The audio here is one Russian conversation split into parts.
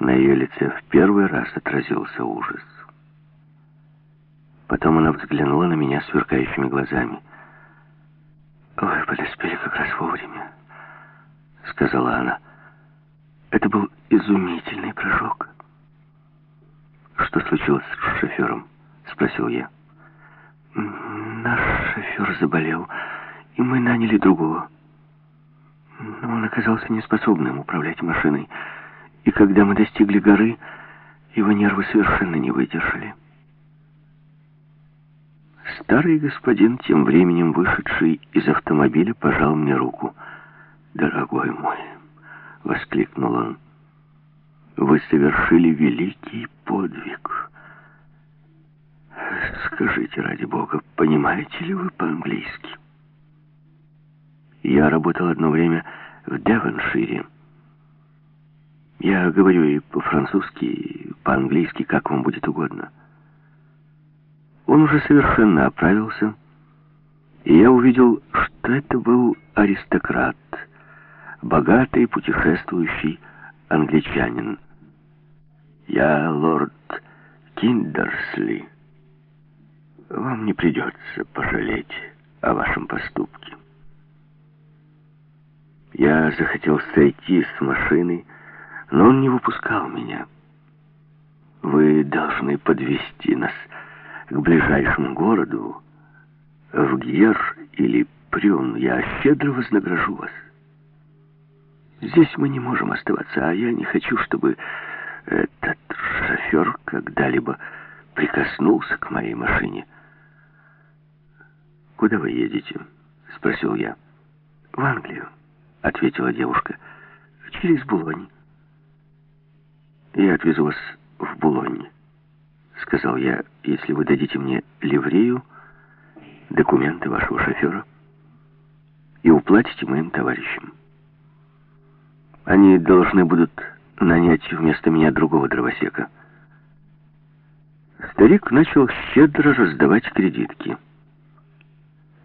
На ее лице в первый раз отразился ужас. Потом она взглянула на меня сверкающими глазами. «Вы подоспели как раз вовремя», — сказала она. «Это был изумительный прыжок». «Что случилось с шофером?» — спросил я. «Наш шофер заболел, и мы наняли другого. Но он оказался неспособным управлять машиной, и когда мы достигли горы, его нервы совершенно не выдержали». Старый господин, тем временем вышедший из автомобиля, пожал мне руку. «Дорогой мой!» — воскликнул он. «Вы совершили великий подвиг. Скажите, ради бога, понимаете ли вы по-английски?» Я работал одно время в Девоншире. Я говорю и по-французски, и по-английски, как вам будет угодно. Он уже совершенно оправился, и я увидел, что это был аристократ, богатый путешествующий англичанин. «Я лорд Киндерсли. Вам не придется пожалеть о вашем поступке». Я захотел сойти с машины, но он не выпускал меня. «Вы должны подвести нас к ближайшему городу, в Гьер или Прюн, я щедро вознагражу вас. Здесь мы не можем оставаться, а я не хочу, чтобы этот шофер когда-либо прикоснулся к моей машине. «Куда вы едете?» — спросил я. «В Англию», — ответила девушка. «Через Булонь». «Я отвезу вас в Булонь», — сказал я, «если вы дадите мне ливрею, документы вашего шофера и уплатите моим товарищам. Они должны будут нанять вместо меня другого дровосека». Старик начал щедро раздавать кредитки.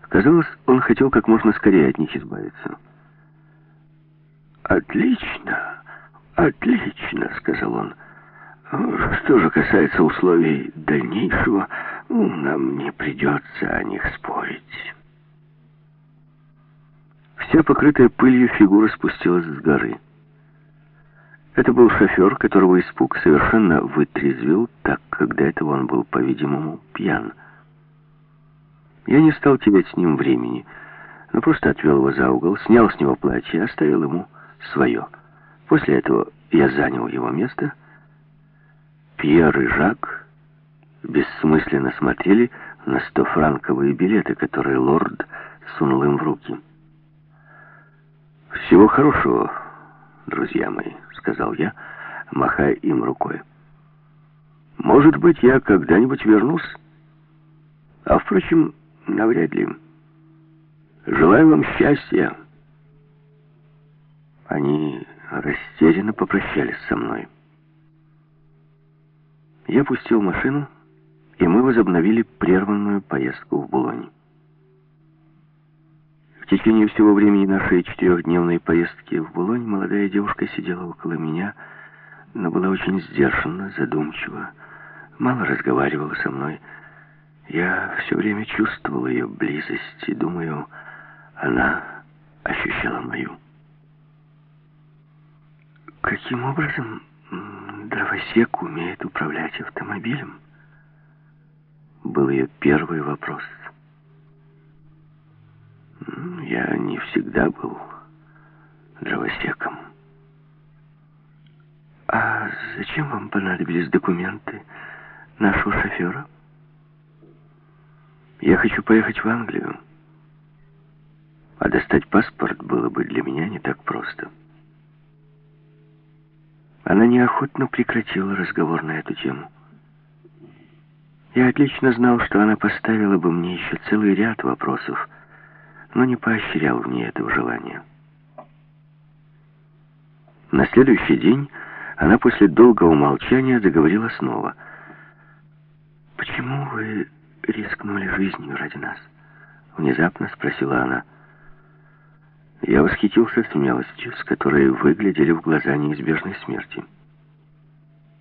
Казалось, он хотел как можно скорее от них избавиться. «Отлично, отлично», — сказал он. Что же касается условий дальнейшего, нам не придется о них спорить. Вся покрытая пылью фигура спустилась с горы. Это был шофер, которого испуг совершенно вытрезвил, так как до этого он был, по-видимому, пьян. Я не стал терять с ним времени, но просто отвел его за угол, снял с него платье и оставил ему свое. После этого я занял его место — Пьер и Жак бессмысленно смотрели на стофранковые билеты, которые лорд сунул им в руки. «Всего хорошего, друзья мои», — сказал я, махая им рукой. «Может быть, я когда-нибудь вернусь, а, впрочем, навряд ли. Желаю вам счастья». Они растерянно попрощались со мной. Я пустил машину, и мы возобновили прерванную поездку в Булонь. В течение всего времени нашей четырехдневной поездки в Булонь молодая девушка сидела около меня, но была очень сдержанна, задумчива, мало разговаривала со мной. Я все время чувствовал ее близость и, думаю, она ощущала мою. Каким образом Дровосек умеет управлять автомобилем? Был ее первый вопрос. Я не всегда был дровосеком. А зачем вам понадобились документы нашего шофера? Я хочу поехать в Англию. А достать паспорт было бы для меня не так просто. Она неохотно прекратила разговор на эту тему. Я отлично знал, что она поставила бы мне еще целый ряд вопросов, но не поощрял в ней этого желания. На следующий день она после долгого молчания заговорила снова. «Почему вы рискнули жизнью ради нас?» Внезапно спросила она. Я восхитился смелостью, с которой выглядели в глаза неизбежной смерти.